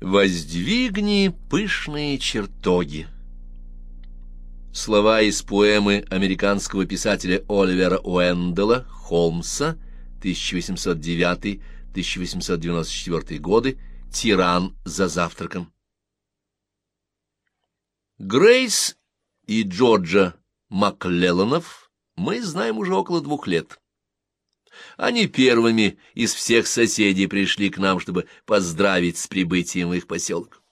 Воздвигни пышные чертоги. Слова из поэмы американского писателя Оливера Уэндела Холмса 1809-1894 годы «Тиран за завтраком». Грейс и Джорджа Маклелланов мы знаем уже около двух лет. Они первыми из всех соседей пришли к нам, чтобы поздравить с прибытием в их поселок.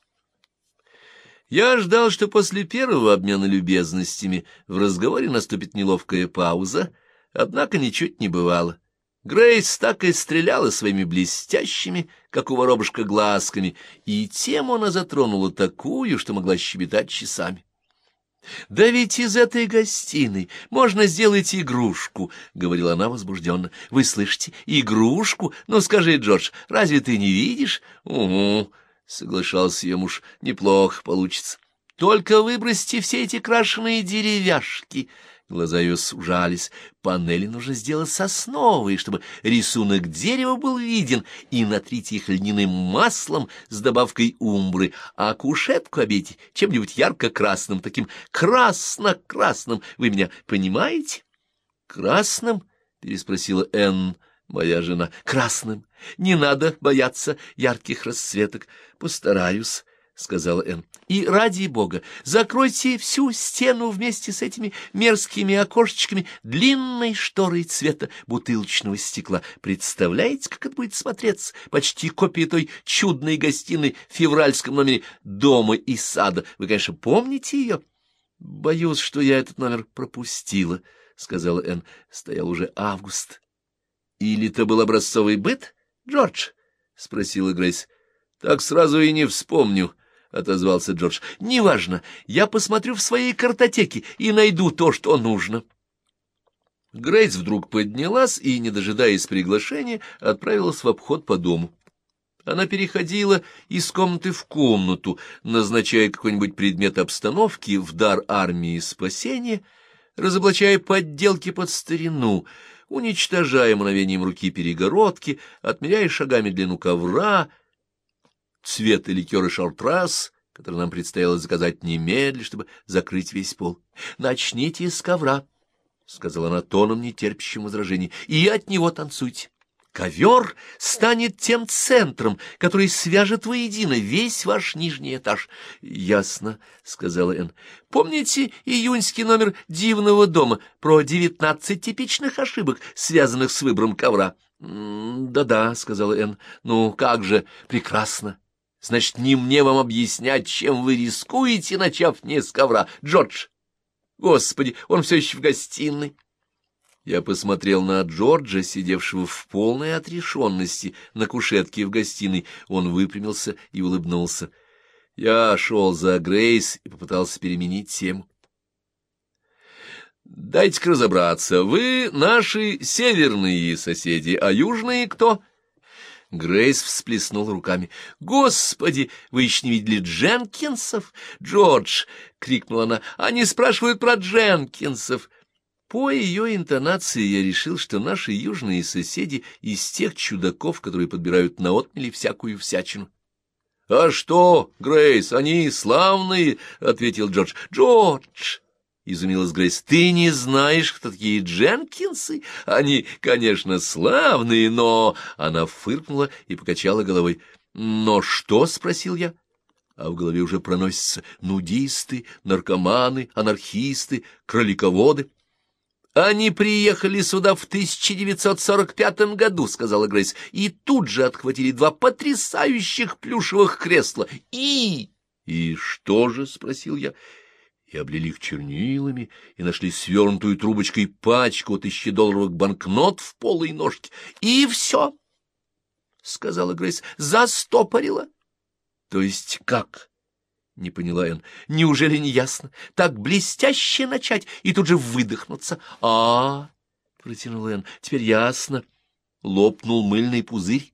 Я ждал, что после первого обмена любезностями в разговоре наступит неловкая пауза, однако ничуть не бывало. Грейс так и стреляла своими блестящими, как у воробушка, глазками, и тему она затронула такую, что могла щебетать часами. «Да ведь из этой гостиной можно сделать игрушку», — говорила она возбужденно. «Вы слышите? Игрушку? Ну, скажи, Джордж, разве ты не видишь?» «Угу», — соглашался ее муж, — «неплохо получится. Только выбросьте все эти крашеные деревяшки». Глаза ее сужались. Панели нужно сделать сосновые, чтобы рисунок дерева был виден, и натрите их льняным маслом с добавкой умбры, а кушетку обейте чем-нибудь ярко-красным, таким красно-красным. Вы меня понимаете? — Красным? — переспросила Энн, моя жена. — Красным. Не надо бояться ярких расцветок. Постараюсь. — сказала Энн. — И ради бога, закройте всю стену вместе с этими мерзкими окошечками длинной шторой цвета бутылочного стекла. Представляете, как это будет смотреться? Почти копия той чудной гостиной в февральском номере «Дома и сада». Вы, конечно, помните ее? — Боюсь, что я этот номер пропустила, — сказала Энн. Стоял уже август. — Или это был образцовый быт, Джордж? — спросила Грейс. — Так сразу и не вспомню. —— отозвался Джордж. — Неважно, я посмотрю в своей картотеке и найду то, что нужно. Грейс вдруг поднялась и, не дожидаясь приглашения, отправилась в обход по дому. Она переходила из комнаты в комнату, назначая какой-нибудь предмет обстановки в дар армии спасения, разоблачая подделки под старину, уничтожая мгновением руки перегородки, отмеряя шагами длину ковра — цвета ликера шартрас, который нам предстояло заказать немедля, чтобы закрыть весь пол. — Начните с ковра, — сказала она тоном, нетерпящим возражений, — и от него танцуйте. Ковер станет тем центром, который свяжет воедино весь ваш нижний этаж. — Ясно, — сказала Энн. — Помните июньский номер «Дивного дома» про девятнадцать типичных ошибок, связанных с выбором ковра? «Да — Да-да, — сказала Энн. — Ну, как же, прекрасно. Значит, не мне вам объяснять, чем вы рискуете, начав не с ковра. Джордж! Господи, он все еще в гостиной. Я посмотрел на Джорджа, сидевшего в полной отрешенности на кушетке в гостиной. Он выпрямился и улыбнулся. Я шел за Грейс и попытался переменить тему. «Дайте-ка разобраться. Вы наши северные соседи, а южные кто?» Грейс всплеснул руками. «Господи, вы еще не видели Дженкинсов?» «Джордж!» — крикнула она. «Они спрашивают про Дженкинсов!» По ее интонации я решил, что наши южные соседи из тех чудаков, которые подбирают на отмели всякую всячину. — А что, Грейс, они славные, — ответил Джордж. — Джордж! — изумилась Грейс. — Ты не знаешь, кто такие Дженкинсы? Они, конечно, славные, но... Она фыркнула и покачала головой. — Но что? — спросил я. А в голове уже проносятся нудисты, наркоманы, анархисты, кролиководы. — Они приехали сюда в 1945 году, — сказала Грейс, — и тут же отхватили два потрясающих плюшевых кресла. И... — И что же? — спросил я и облили их чернилами, и нашли свернутую трубочкой пачку тысячедолларовых банкнот в полой ножке. И все, — сказала Грейс, — застопорила. — То есть как? — не поняла Энн. — Неужели не ясно? Так блестяще начать и тут же выдохнуться. — А, — протянула Энн, — теперь ясно. Лопнул мыльный пузырь.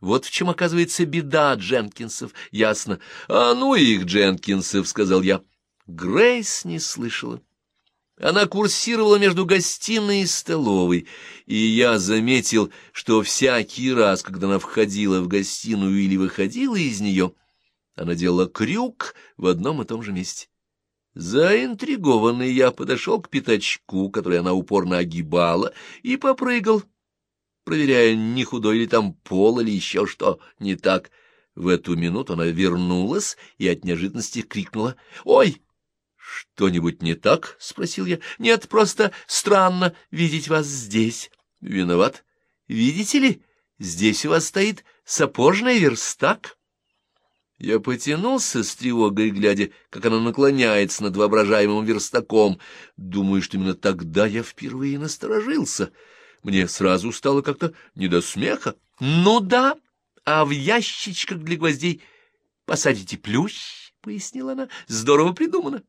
Вот в чем, оказывается, беда Дженкинсов. Ясно. — А ну их, Дженкинсов, — сказал я. — Грейс не слышала. Она курсировала между гостиной и столовой, и я заметил, что всякий раз, когда она входила в гостиную или выходила из нее, она делала крюк в одном и том же месте. Заинтригованный я подошел к пятачку, который она упорно огибала, и попрыгал, проверяя, не худой ли там пол или еще что не так. В эту минуту она вернулась и от неожиданности крикнула «Ой!» «Что-нибудь не так?» — спросил я. «Нет, просто странно видеть вас здесь». «Виноват. Видите ли, здесь у вас стоит сапожный верстак». Я потянулся с тревогой, глядя, как она наклоняется над воображаемым верстаком. Думаю, что именно тогда я впервые насторожился. Мне сразу стало как-то не до смеха. «Ну да, а в ящичках для гвоздей посадите плющ», — пояснила она. «Здорово придумано».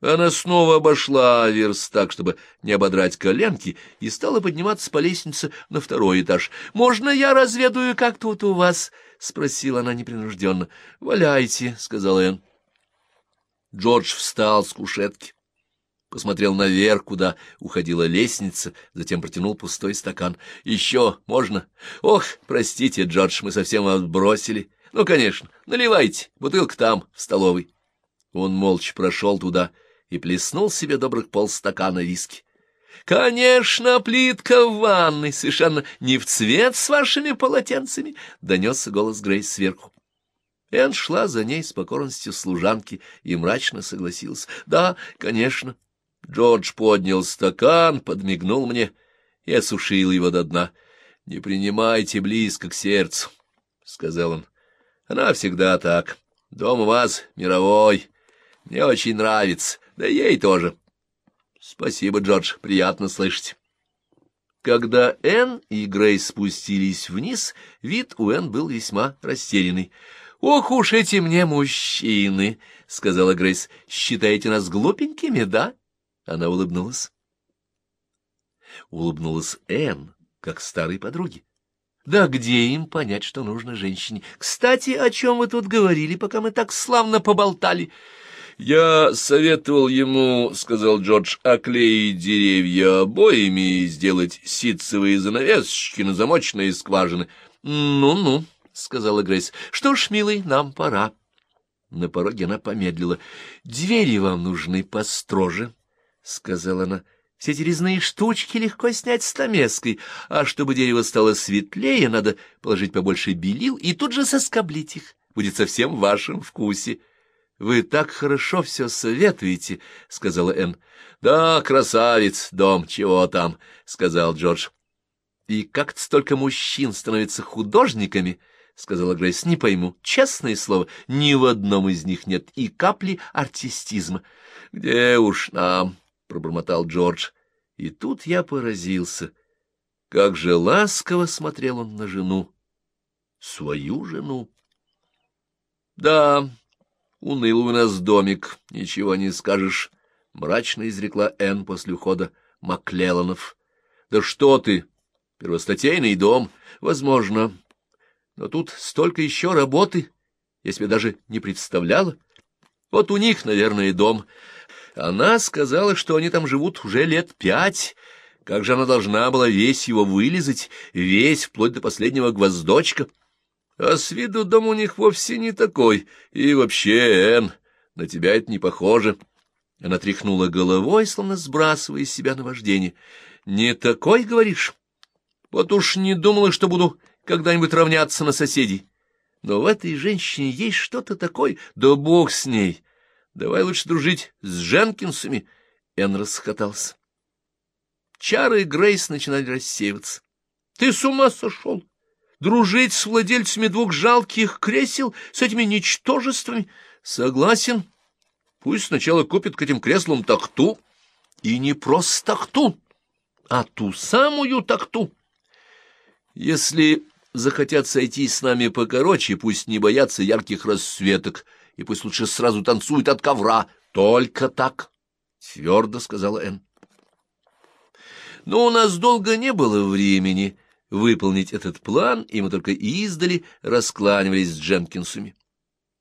Она снова обошла верстак, чтобы не ободрать коленки, и стала подниматься по лестнице на второй этаж. «Можно я разведаю, как тут у вас?» — спросила она непринужденно. «Валяйте», — сказала Энн. Джордж встал с кушетки, посмотрел наверх, куда уходила лестница, затем протянул пустой стакан. «Еще можно?» «Ох, простите, Джордж, мы совсем вас бросили. Ну, конечно, наливайте, бутылка там, в столовой». Он молча прошел туда и плеснул себе добрых полстакана виски. «Конечно, плитка в ванной, совершенно не в цвет с вашими полотенцами!» — донесся голос Грейс сверху. Энн шла за ней с покорностью служанки и мрачно согласилась. «Да, конечно». Джордж поднял стакан, подмигнул мне и осушил его до дна. «Не принимайте близко к сердцу», — сказал он. «Она всегда так. Дом у вас мировой. Мне очень нравится. Да ей тоже. Спасибо, Джордж, приятно слышать. Когда Энн и Грейс спустились вниз, вид у Энн был весьма растерянный. «Ох уж эти мне мужчины!» — сказала Грейс. «Считаете нас глупенькими, да?» Она улыбнулась. Улыбнулась Энн, как старой подруге. Да где им понять, что нужно женщине? Кстати, о чем вы тут говорили, пока мы так славно поболтали?» «Я советовал ему, — сказал Джордж, — оклеить деревья обоями и сделать ситцевые занавесочки на замочные скважины». «Ну-ну», — сказала Грейс, — «что ж, милый, нам пора». На пороге она помедлила. «Двери вам нужны построже», — сказала она. «Все эти резные штучки легко снять стамеской, а чтобы дерево стало светлее, надо положить побольше белил и тут же соскоблить их. Будет совсем в вашем вкусе». — Вы так хорошо все советуете, — сказала Энн. — Да, красавец, дом, чего там, — сказал Джордж. — И как-то столько мужчин становятся художниками, — сказала Грейс. — Не пойму, честное слово, ни в одном из них нет и капли артистизма. — Где уж нам, — пробормотал Джордж. И тут я поразился. Как же ласково смотрел он на жену, свою жену. — Да, Унылый у нас домик, ничего не скажешь, — мрачно изрекла Энн после ухода Маклелланов. — Да что ты! Первостатейный дом, возможно. Но тут столько еще работы, я себе даже не представляла. Вот у них, наверное, дом. Она сказала, что они там живут уже лет пять. Как же она должна была весь его вылезать, весь, вплоть до последнего гвоздочка? — а с виду дом у них вовсе не такой. И вообще, Энн, на тебя это не похоже. Она тряхнула головой, словно сбрасывая из себя наваждение. Не такой, говоришь? Вот уж не думала, что буду когда-нибудь равняться на соседей. Но в этой женщине есть что-то такое, да бог с ней. Давай лучше дружить с Дженкинсами. Энн расхотался. Чары Грейс начинали рассеиваться. — Ты с ума сошел? Дружить с владельцами двух жалких кресел, с этими ничтожествами? Согласен. Пусть сначала купит к этим креслам тахту. И не просто тахту, а ту самую тахту. Если захотят сойти с нами покороче, пусть не боятся ярких рассветок, и пусть лучше сразу танцуют от ковра. Только так, — твердо сказала Энн. Но у нас долго не было времени, выполнить этот план, и мы только издали раскланивались с Дженкинсами.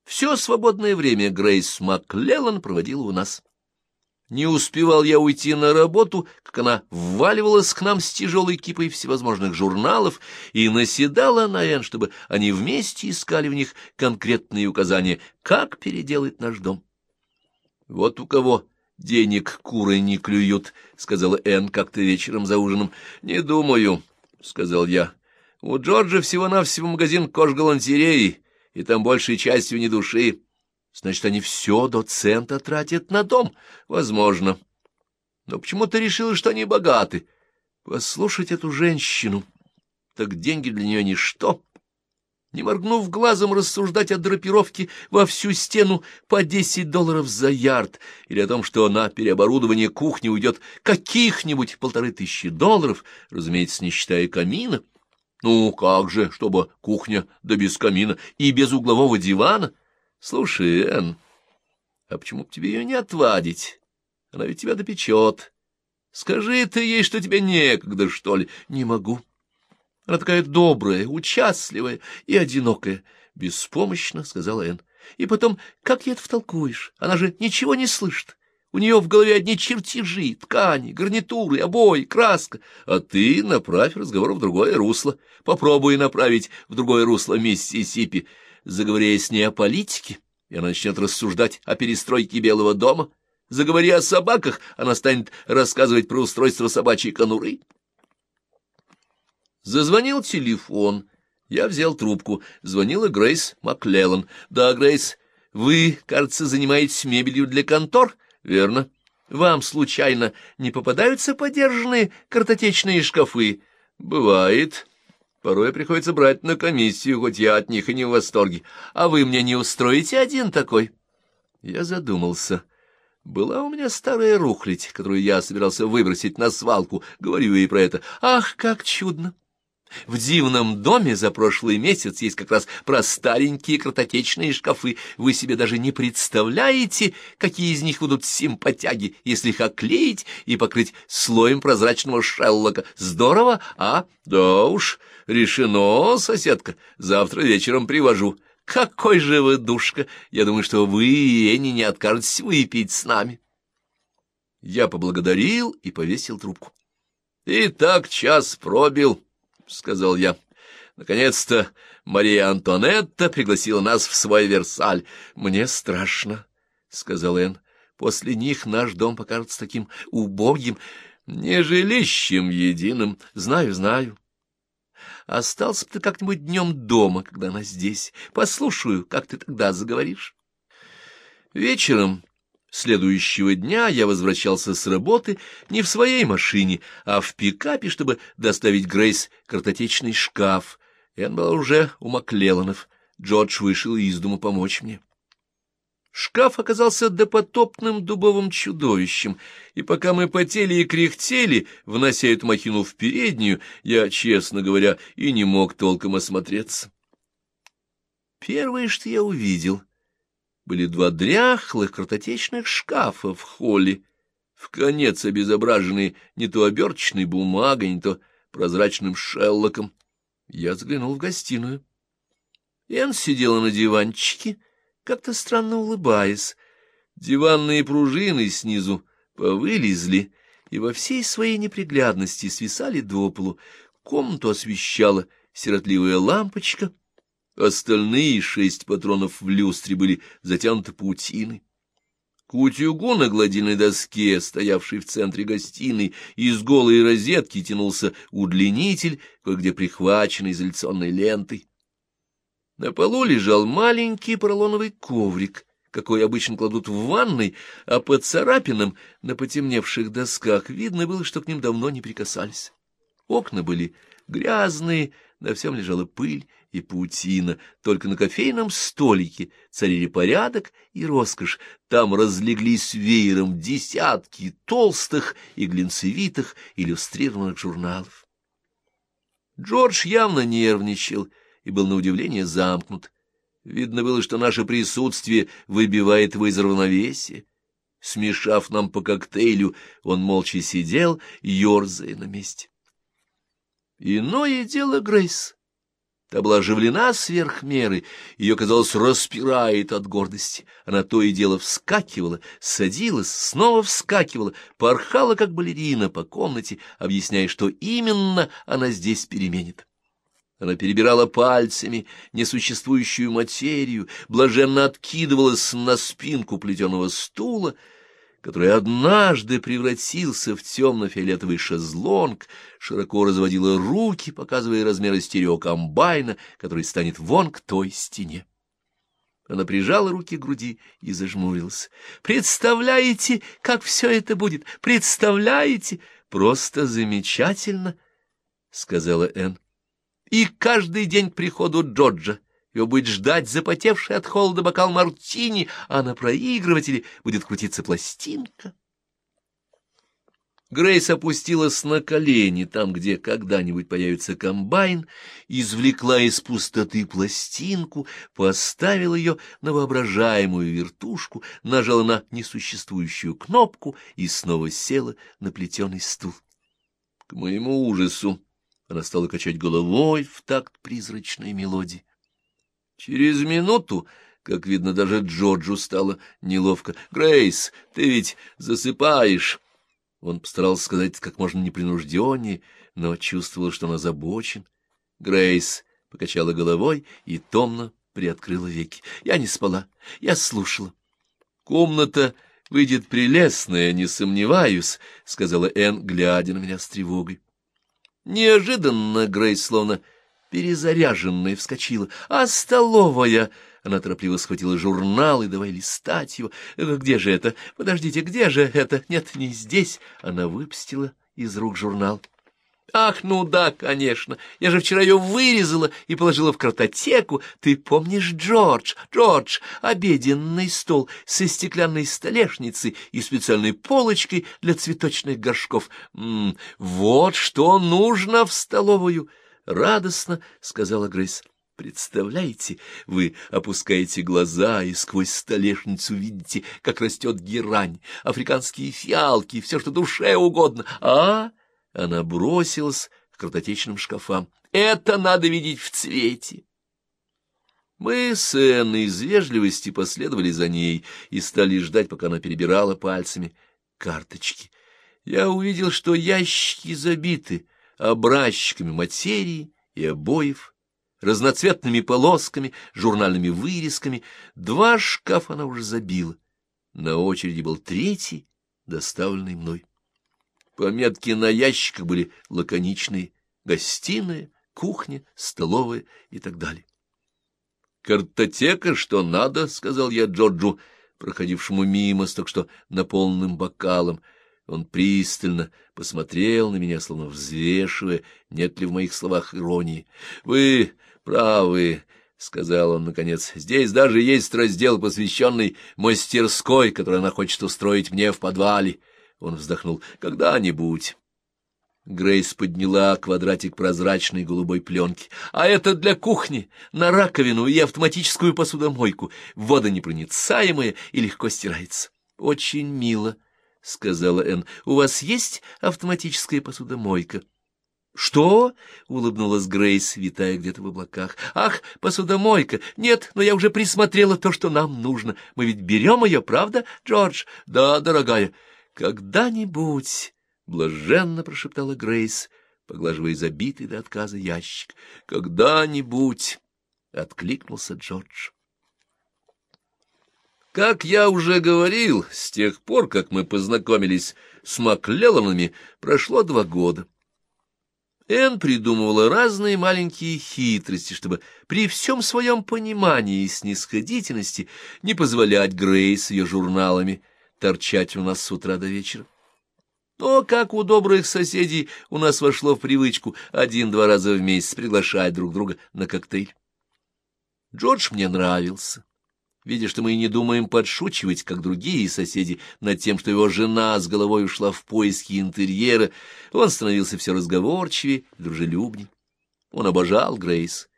Все свободное время Грейс Маклеллан проводила у нас. Не успевал я уйти на работу, как она вваливалась к нам с тяжелой кипой всевозможных журналов и наседала на Энн, чтобы они вместе искали в них конкретные указания, как переделать наш дом. Вот у кого денег куры не клюют, — сказала Энн как-то вечером за ужином. — Не думаю, — сказал я. — У Джорджа всего-навсего магазин кожгалантереи, и там большей частью не души. Значит, они все до цента тратят на дом? Возможно. Но почему ты решила, что они богаты? Послушать эту женщину. Так деньги для нее ничто. Не моргнув глазом, рассуждать о драпировке во всю стену по десять долларов за ярд, или о том, что на переоборудование кухни уйдет каких-нибудь полторы тысячи долларов, разумеется, не считая камина. Ну, как же, чтобы кухня да без камина и без углового дивана — Слушай, Энн, а почему бы тебе ее не отвадить? Она ведь тебя допечет. Скажи ты ей, что тебе некогда, что ли? Не могу. Она такая добрая, участливая и одинокая. Беспомощно, — сказала Энн. И потом, как ей это втолкуешь? Она же ничего не слышит. У нее в голове одни чертежи, ткани, гарнитуры, обои, краска. А ты направь разговор в другое русло. Попробуй направить в другое русло Миссисипи заговоря с ней о политике, и она начнет рассуждать о перестройке Белого дома. Заговори о собаках, она станет рассказывать про устройство собачьей конуры. Зазвонил телефон. Я взял трубку. Звонила Грейс Маклеллан. «Да, Грейс, вы, кажется, занимаетесь мебелью для контор?» «Верно. Вам, случайно, не попадаются подержанные картотечные шкафы?» «Бывает». Порой приходится брать на комиссию, хоть я от них и не в восторге. А вы мне не устроите один такой? Я задумался. Была у меня старая рухлядь, которую я собирался выбросить на свалку. Говорю ей про это. Ах, как чудно! В дивном доме за прошлый месяц есть как раз про старенькие картотечные шкафы. Вы себе даже не представляете, какие из них будут симпатяги, если их оклеить и покрыть слоем прозрачного шеллока. Здорово, а? Да уж, решено, соседка. Завтра вечером привожу. Какой же вы душка! Я думаю, что вы и Энни не откажетесь выпить с нами. Я поблагодарил и повесил трубку. И так час пробил. — сказал я. Наконец-то Мария Антонетта пригласила нас в свой Версаль. Мне страшно, — сказал Энн. После них наш дом покажется таким убогим, не жилищем единым. Знаю, знаю. Остался бы ты как-нибудь днем дома, когда она здесь. Послушаю, как ты тогда заговоришь. Вечером Следующего дня я возвращался с работы не в своей машине, а в пикапе, чтобы доставить Грейс картотечный шкаф. Энн была уже у Маклелланов. Джордж вышел из дому помочь мне. Шкаф оказался допотопным дубовым чудовищем, и пока мы потели и кряхтели, внося эту махину в переднюю, я, честно говоря, и не мог толком осмотреться. Первое, что я увидел — были два дряхлых картотечных шкафа в холле, в конец обезображенные не то оберточной бумагой, не то прозрачным шеллоком. Я заглянул в гостиную. Энн сидела на диванчике, как-то странно улыбаясь. Диванные пружины снизу повылезли, и во всей своей неприглядности свисали до полу. Комнату освещала сиротливая лампочка — Остальные шесть патронов в люстре были затянуты паутиной. К утюгу на гладильной доске, стоявшей в центре гостиной, из голой розетки тянулся удлинитель, кое-где прихваченный изоляционной лентой. На полу лежал маленький поролоновый коврик, какой обычно кладут в ванной, а под царапинам на потемневших досках видно было, что к ним давно не прикасались. Окна были грязные, на всем лежала пыль и паутина, только на кофейном столике царили порядок и роскошь, там разлеглись веером десятки толстых и глинцевитых иллюстрированных журналов. Джордж явно нервничал и был на удивление замкнут. Видно было, что наше присутствие выбивает его из равновесия. Смешав нам по коктейлю, он молча сидел, ерзая на месте. Иное дело Грейс. Та была оживлена сверх меры, ее, казалось, распирает от гордости. Она то и дело вскакивала, садилась, снова вскакивала, порхала, как балерина, по комнате, объясняя, что именно она здесь переменит. Она перебирала пальцами несуществующую материю, блаженно откидывалась на спинку плетеного стула, который однажды превратился в темно-фиолетовый шезлонг, широко разводила руки, показывая размеры стереокомбайна, который станет вон к той стене. Она прижала руки к груди и зажмурилась. «Представляете, как все это будет? Представляете? Просто замечательно!» — сказала Энн. «И каждый день к приходу Джорджа его будет ждать запотевший от холода бокал мартини, а на проигрывателе будет крутиться пластинка. Грейс опустилась на колени, там, где когда-нибудь появится комбайн, извлекла из пустоты пластинку, поставила ее на воображаемую вертушку, нажала на несуществующую кнопку и снова села на плетеный стул. К моему ужасу она стала качать головой в такт призрачной мелодии. Через минуту, как видно, даже Джорджу стало неловко. «Грейс, ты ведь засыпаешь!» Он постарался сказать как можно непринужденнее, но чувствовал, что он озабочен. Грейс покачала головой и томно приоткрыла веки. Я не спала, я слушала. «Комната выйдет прелестная, не сомневаюсь», — сказала Энн, глядя на меня с тревогой. Неожиданно Грейс словно перезаряженная, вскочила. «А столовая?» Она торопливо схватила журнал и давай листать его. «Э, «Где же это? Подождите, где же это? Нет, не здесь». Она выпустила из рук журнал. «Ах, ну да, конечно. Я же вчера ее вырезала и положила в картотеку. Ты помнишь, Джордж? Джордж, обеденный стол со стеклянной столешницей и специальной полочкой для цветочных горшков. М -м, вот что нужно в столовую». — радостно сказала Грейс. — Представляете, вы опускаете глаза и сквозь столешницу видите, как растет герань, африканские фиалки, все, что душе угодно. А? Она бросилась к картотечным шкафам. Это надо видеть в цвете. Мы с Энной из вежливости последовали за ней и стали ждать, пока она перебирала пальцами карточки. Я увидел, что ящики забиты, образчиками материи и обоев, разноцветными полосками, журнальными вырезками. Два шкафа она уже забила. На очереди был третий, доставленный мной. Пометки на ящиках были лаконичные — гостиная, кухня, столовая и так далее. «Картотека, что надо», — сказал я Джорджу, проходившему мимо с так что наполненным бокалом — он пристально посмотрел на меня, словно взвешивая, нет ли в моих словах иронии. — Вы правы, — сказал он наконец. — Здесь даже есть раздел, посвященный мастерской, который она хочет устроить мне в подвале. Он вздохнул. — Когда-нибудь. Грейс подняла квадратик прозрачной голубой пленки. «А это для кухни, на раковину и автоматическую посудомойку. Водонепроницаемая и легко стирается. Очень мило», — сказала Энн. — У вас есть автоматическая посудомойка? — Что? — улыбнулась Грейс, витая где-то в облаках. — Ах, посудомойка! Нет, но я уже присмотрела то, что нам нужно. Мы ведь берем ее, правда, Джордж? — Да, дорогая. — Когда-нибудь, — блаженно прошептала Грейс, поглаживая забитый до отказа ящик. — Когда-нибудь, — откликнулся Джордж. Как я уже говорил, с тех пор, как мы познакомились с Маклелланами, прошло два года. Энн придумывала разные маленькие хитрости, чтобы при всем своем понимании и снисходительности не позволять Грейс ее журналами торчать у нас с утра до вечера. Но, как у добрых соседей, у нас вошло в привычку один-два раза в месяц приглашать друг друга на коктейль. Джордж мне нравился. Видя, что мы и не думаем подшучивать, как другие соседи, над тем, что его жена с головой ушла в поиски интерьера, он становился все разговорчивее дружелюбней. Он обожал Грейс.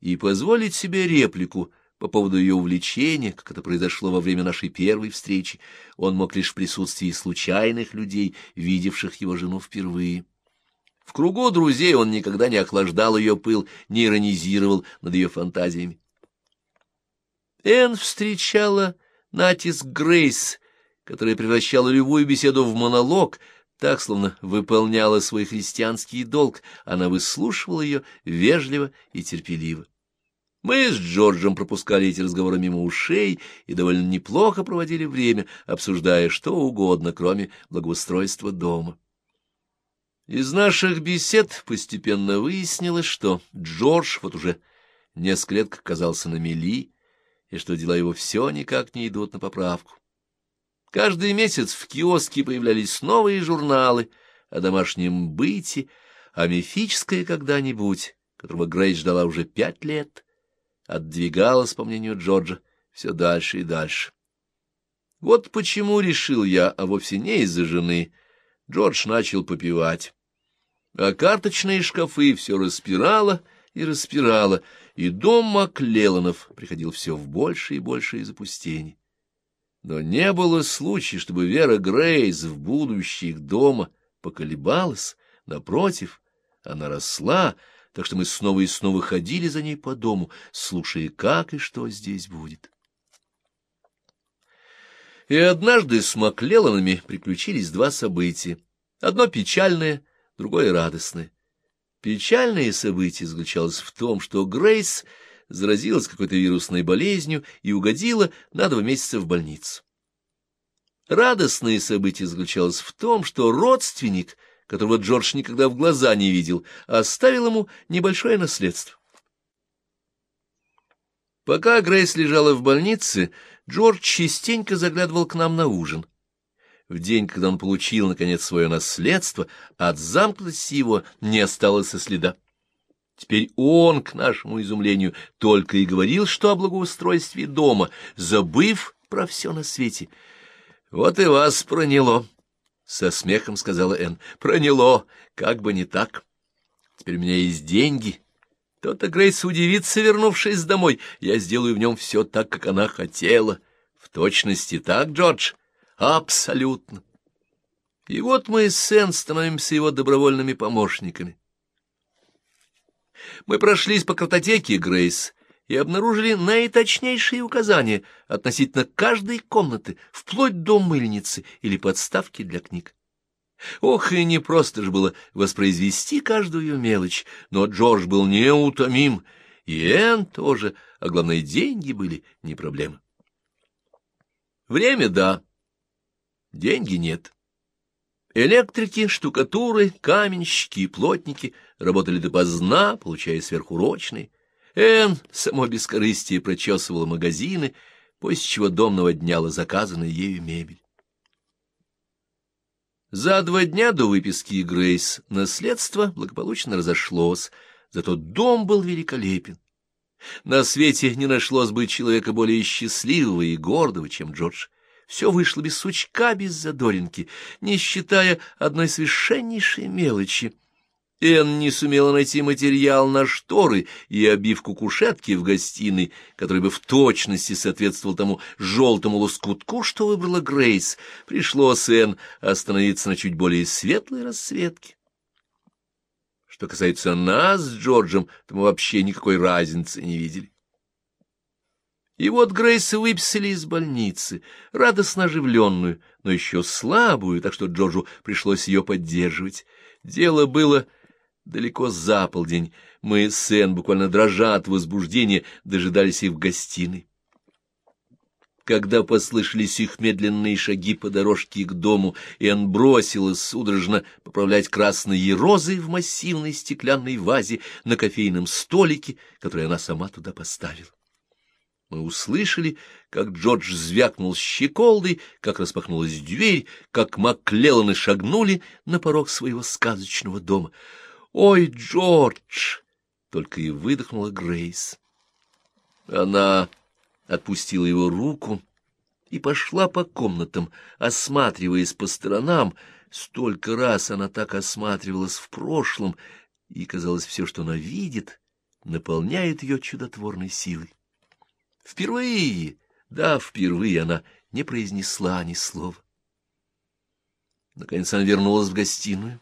И позволить себе реплику по поводу ее увлечения, как это произошло во время нашей первой встречи, он мог лишь в присутствии случайных людей, видевших его жену впервые. В кругу друзей он никогда не охлаждал ее пыл, не иронизировал над ее фантазиями. Энн встречала натиск Грейс, которая превращала любую беседу в монолог, так, словно выполняла свой христианский долг, она выслушивала ее вежливо и терпеливо. Мы с Джорджем пропускали эти разговоры мимо ушей и довольно неплохо проводили время, обсуждая что угодно, кроме благоустройства дома. Из наших бесед постепенно выяснилось, что Джордж вот уже несколько лет оказался на мели, и что дела его все никак не идут на поправку. Каждый месяц в киоске появлялись новые журналы о домашнем быте, а мифическое когда-нибудь, которого Грейс ждала уже пять лет, отдвигалась, по мнению Джорджа, все дальше и дальше. Вот почему решил я, а вовсе не из-за жены, Джордж начал попивать. А карточные шкафы все распирало и распирало, и дом Маклелланов приходил все в больше и большее запустение. Но не было случая, чтобы Вера Грейс в будущее их дома поколебалась, напротив, она росла, так что мы снова и снова ходили за ней по дому, слушая, как и что здесь будет. И однажды с Маклелланами приключились два события. Одно печальное, другое радостное. Печальное событие заключалось в том, что Грейс заразилась какой-то вирусной болезнью и угодила на два месяца в больницу. Радостное событие заключалось в том, что родственник, которого Джордж никогда в глаза не видел, оставил ему небольшое наследство. Пока Грейс лежала в больнице, Джордж частенько заглядывал к нам на ужин — в день, когда он получил, наконец, свое наследство, от замкнутости его не осталось и следа. Теперь он, к нашему изумлению, только и говорил, что о благоустройстве дома, забыв про все на свете. — Вот и вас проняло, — со смехом сказала Энн. — Проняло, как бы не так. Теперь у меня есть деньги. То-то Грейс удивится, вернувшись домой. Я сделаю в нем все так, как она хотела. В точности так, Джордж. — Абсолютно. И вот мы с Сен становимся его добровольными помощниками. Мы прошлись по картотеке Грейс и обнаружили наиточнейшие указания относительно каждой комнаты, вплоть до мыльницы или подставки для книг. Ох, и не просто же было воспроизвести каждую мелочь, но Джордж был неутомим, и Энн тоже, а главное, деньги были не проблема. Время — да, Деньги нет. Электрики, штукатуры, каменщики и плотники работали допоздна, получая сверхурочные. Эн, само бескорыстие, прочесывала магазины, после чего дом наводняла заказанная ею мебель. За два дня до выписки Грейс наследство благополучно разошлось, зато дом был великолепен. На свете не нашлось бы человека более счастливого и гордого, чем Джордж все вышло без сучка, без задоринки, не считая одной совершеннейшей мелочи. Энн не сумела найти материал на шторы и обивку кушетки в гостиной, который бы в точности соответствовал тому желтому лоскутку, что выбрала Грейс. Пришлось Энн остановиться на чуть более светлой расцветке. Что касается нас с Джорджем, то мы вообще никакой разницы не видели. И вот Грейса выписали из больницы, радостно оживленную, но еще слабую, так что Джорджу пришлось ее поддерживать. Дело было далеко за полдень. Мы с Энн, буквально дрожа от возбуждения, дожидались их в гостиной. Когда послышались их медленные шаги по дорожке к дому, Энн бросилась судорожно поправлять красные розы в массивной стеклянной вазе на кофейном столике, который она сама туда поставила. Мы услышали, как Джордж звякнул щеколдой, как распахнулась дверь, как Маклелланы шагнули на порог своего сказочного дома. «Ой, Джордж!» — только и выдохнула Грейс. Она отпустила его руку и пошла по комнатам, осматриваясь по сторонам. Столько раз она так осматривалась в прошлом, и, казалось, все, что она видит, наполняет ее чудотворной силой. Впервые, да, впервые она не произнесла ни слова. Наконец она вернулась в гостиную.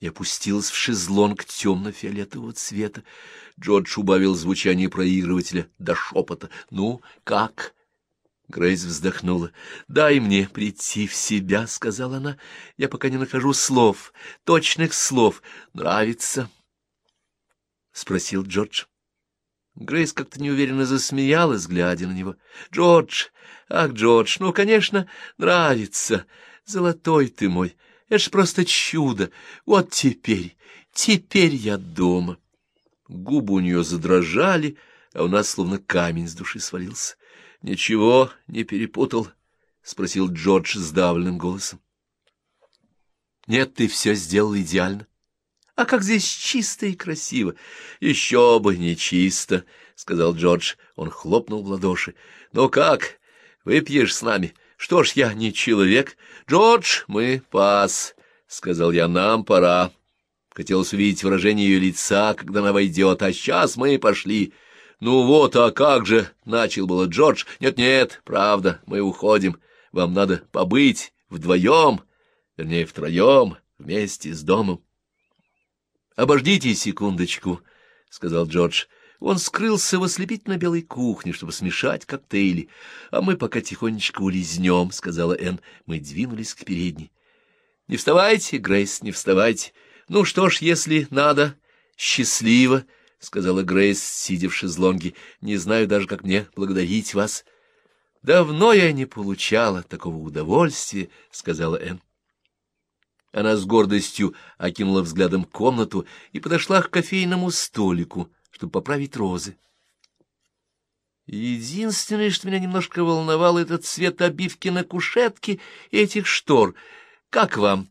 и опустилась в шезлонг темно-фиолетового цвета. Джордж убавил звучание проигрывателя до шепота. «Ну, как?» Грейс вздохнула. «Дай мне прийти в себя», — сказала она. «Я пока не нахожу слов, точных слов. Нравится?» — спросил Джордж. Грейс как-то неуверенно засмеялась, глядя на него. «Джордж! Ах, Джордж, ну, конечно, нравится. Золотой ты мой! Это ж просто чудо! Вот теперь, теперь я дома!» Губы у нее задрожали, а у нас словно камень с души свалился. — Ничего не перепутал? — спросил Джордж сдавленным голосом. — Нет, ты все сделал идеально. А как здесь чисто и красиво! — Еще бы не чисто, — сказал Джордж. Он хлопнул в ладоши. — Ну как, выпьешь с нами? Что ж, я не человек. Джордж, мы пас, — сказал я, — нам пора. Хотелось увидеть выражение ее лица, когда она войдет, а сейчас мы пошли. — «Ну вот, а как же?» — начал было Джордж. «Нет-нет, правда, мы уходим. Вам надо побыть вдвоем, вернее, втроем, вместе с домом». «Обождите секундочку», — сказал Джордж. Он скрылся в ослепительно-белой кухне, чтобы смешать коктейли. «А мы пока тихонечко улизнем», — сказала Энн. Мы двинулись к передней. «Не вставайте, Грейс, не вставайте. Ну что ж, если надо, счастливо». — сказала Грейс, сидя в шезлонге. — Не знаю даже, как мне благодарить вас. — Давно я не получала такого удовольствия, — сказала Энн. Она с гордостью окинула взглядом комнату и подошла к кофейному столику, чтобы поправить розы. Единственное, что меня немножко волновало, — это цвет обивки на кушетке и этих штор. Как вам?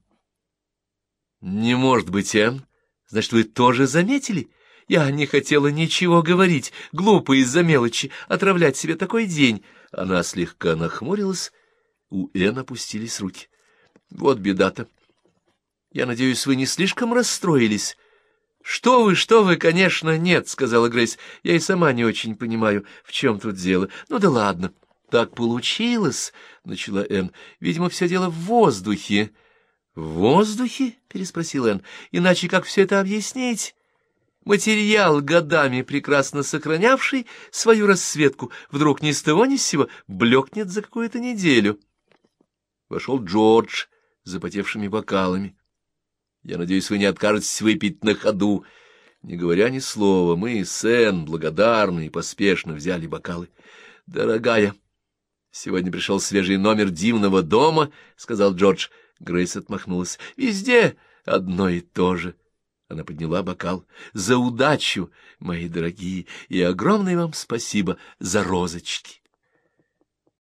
— Не может быть, Энн. Значит, вы тоже заметили? — я не хотела ничего говорить, глупо из-за мелочи, отравлять себе такой день. Она слегка нахмурилась, у Эн опустились руки. Вот беда-то. Я надеюсь, вы не слишком расстроились. Что вы, что вы, конечно, нет, — сказала Грейс. Я и сама не очень понимаю, в чем тут дело. Ну да ладно. Так получилось, — начала Энн. Видимо, все дело в воздухе. — В воздухе? — переспросил Энн. — Иначе как все это объяснить? Материал, годами прекрасно сохранявший свою расцветку, вдруг ни с того ни с сего блекнет за какую-то неделю. Вошел Джордж с запотевшими бокалами. Я надеюсь, вы не откажетесь выпить на ходу. Не говоря ни слова, мы, Сен, благодарны и поспешно взяли бокалы. Дорогая, сегодня пришел свежий номер дивного дома, — сказал Джордж. Грейс отмахнулась. Везде одно и то же. Она подняла бокал. «За удачу, мои дорогие, и огромное вам спасибо за розочки!»